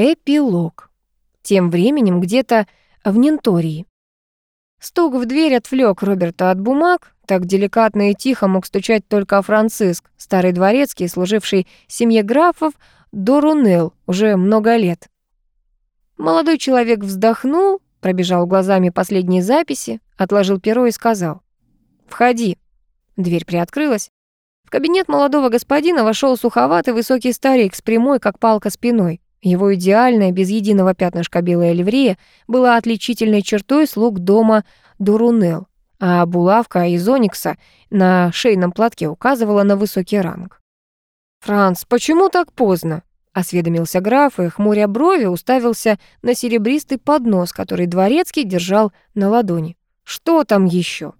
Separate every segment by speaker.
Speaker 1: Эпилог. Тем временем где-то в Нентории. Стук в дверь отвлек Роберта от бумаг. Так деликатно и тихо мог стучать только Франциск, старый дворецкий, служивший семье графов Дорунел уже много лет. Молодой человек вздохнул, пробежал глазами последние записи, отложил перо и сказал «Входи». Дверь приоткрылась. В кабинет молодого господина вошел суховатый высокий старик с прямой, как палка, спиной. Его идеальная, без единого пятнышка белая ливрея была отличительной чертой слуг дома Дурунел, а булавка из оникса на шейном платке указывала на высокий ранг. «Франц, почему так поздно?» — осведомился граф и, хмуря брови, уставился на серебристый поднос, который дворецкий держал на ладони. «Что там еще?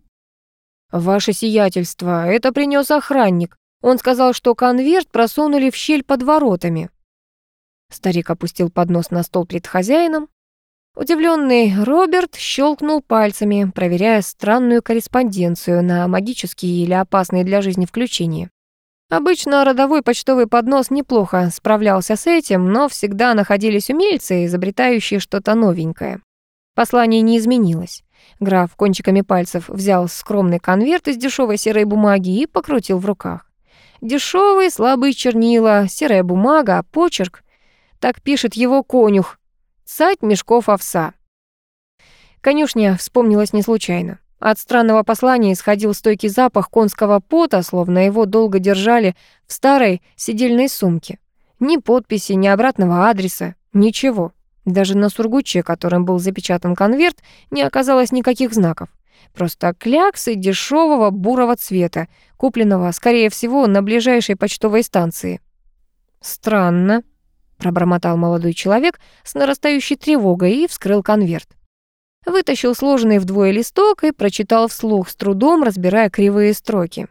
Speaker 1: «Ваше сиятельство, это принес охранник. Он сказал, что конверт просунули в щель под воротами». Старик опустил поднос на стол перед хозяином. Удивленный Роберт щелкнул пальцами, проверяя странную корреспонденцию на магические или опасные для жизни включения. Обычно родовой почтовый поднос неплохо справлялся с этим, но всегда находились умельцы, изобретающие что-то новенькое. Послание не изменилось. Граф кончиками пальцев взял скромный конверт из дешевой серой бумаги и покрутил в руках. Дешевые слабые чернила, серая бумага, почерк. Так пишет его конюх. Цать мешков овса. Конюшня вспомнилась не случайно. От странного послания исходил стойкий запах конского пота, словно его долго держали в старой сидельной сумке. Ни подписи, ни обратного адреса, ничего. Даже на сургуче, которым был запечатан конверт, не оказалось никаких знаков. Просто кляксы дешевого бурого цвета, купленного, скорее всего, на ближайшей почтовой станции. «Странно», — пробормотал молодой человек с нарастающей тревогой и вскрыл конверт. Вытащил сложенный вдвое листок и прочитал вслух, с трудом разбирая кривые строки.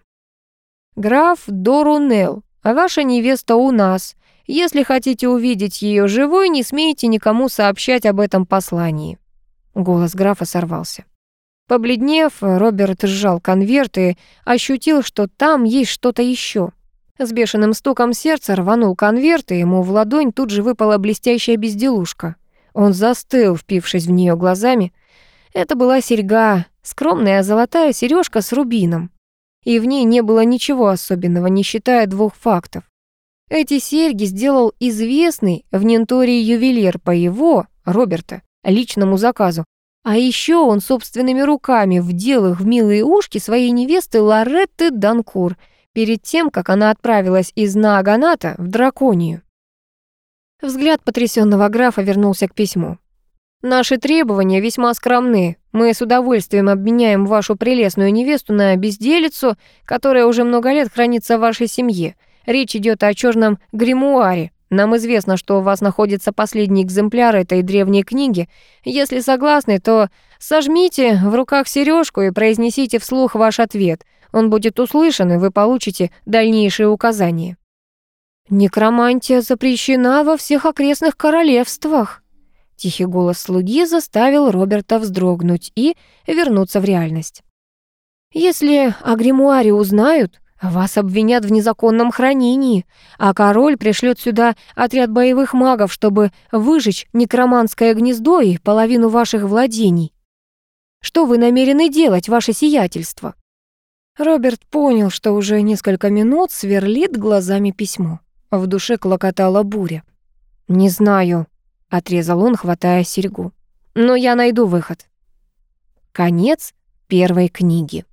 Speaker 1: «Граф Дорунел, ваша невеста у нас. Если хотите увидеть ее живой, не смейте никому сообщать об этом послании». Голос графа сорвался. Побледнев, Роберт сжал конверт и ощутил, что там есть что-то еще. С бешеным стуком сердца рванул конверт, и ему в ладонь тут же выпала блестящая безделушка. Он застыл, впившись в нее глазами. Это была серьга, скромная золотая сережка с рубином. И в ней не было ничего особенного, не считая двух фактов. Эти серьги сделал известный в Нентории ювелир по его, Роберта, личному заказу. А еще он собственными руками вдел их в милые ушки своей невесты Лоретты Данкур перед тем, как она отправилась из Нааганата в Драконию. Взгляд потрясенного графа вернулся к письму. «Наши требования весьма скромны. Мы с удовольствием обменяем вашу прелестную невесту на безделицу, которая уже много лет хранится в вашей семье. Речь идет о черном гримуаре. Нам известно, что у вас находится последний экземпляр этой древней книги. Если согласны, то сожмите в руках сережку и произнесите вслух ваш ответ. Он будет услышан, и вы получите дальнейшие указания. Некромантия запрещена во всех окрестных королевствах. Тихий голос слуги заставил Роберта вздрогнуть и вернуться в реальность. Если о гримуаре узнают, вас обвинят в незаконном хранении, а король пришлет сюда отряд боевых магов, чтобы выжечь некроманское гнездо и половину ваших владений. Что вы намерены делать, ваше сиятельство?» Роберт понял, что уже несколько минут сверлит глазами письмо. В душе клокотала буря. «Не знаю», — отрезал он, хватая серьгу. «Но я найду выход». Конец первой книги.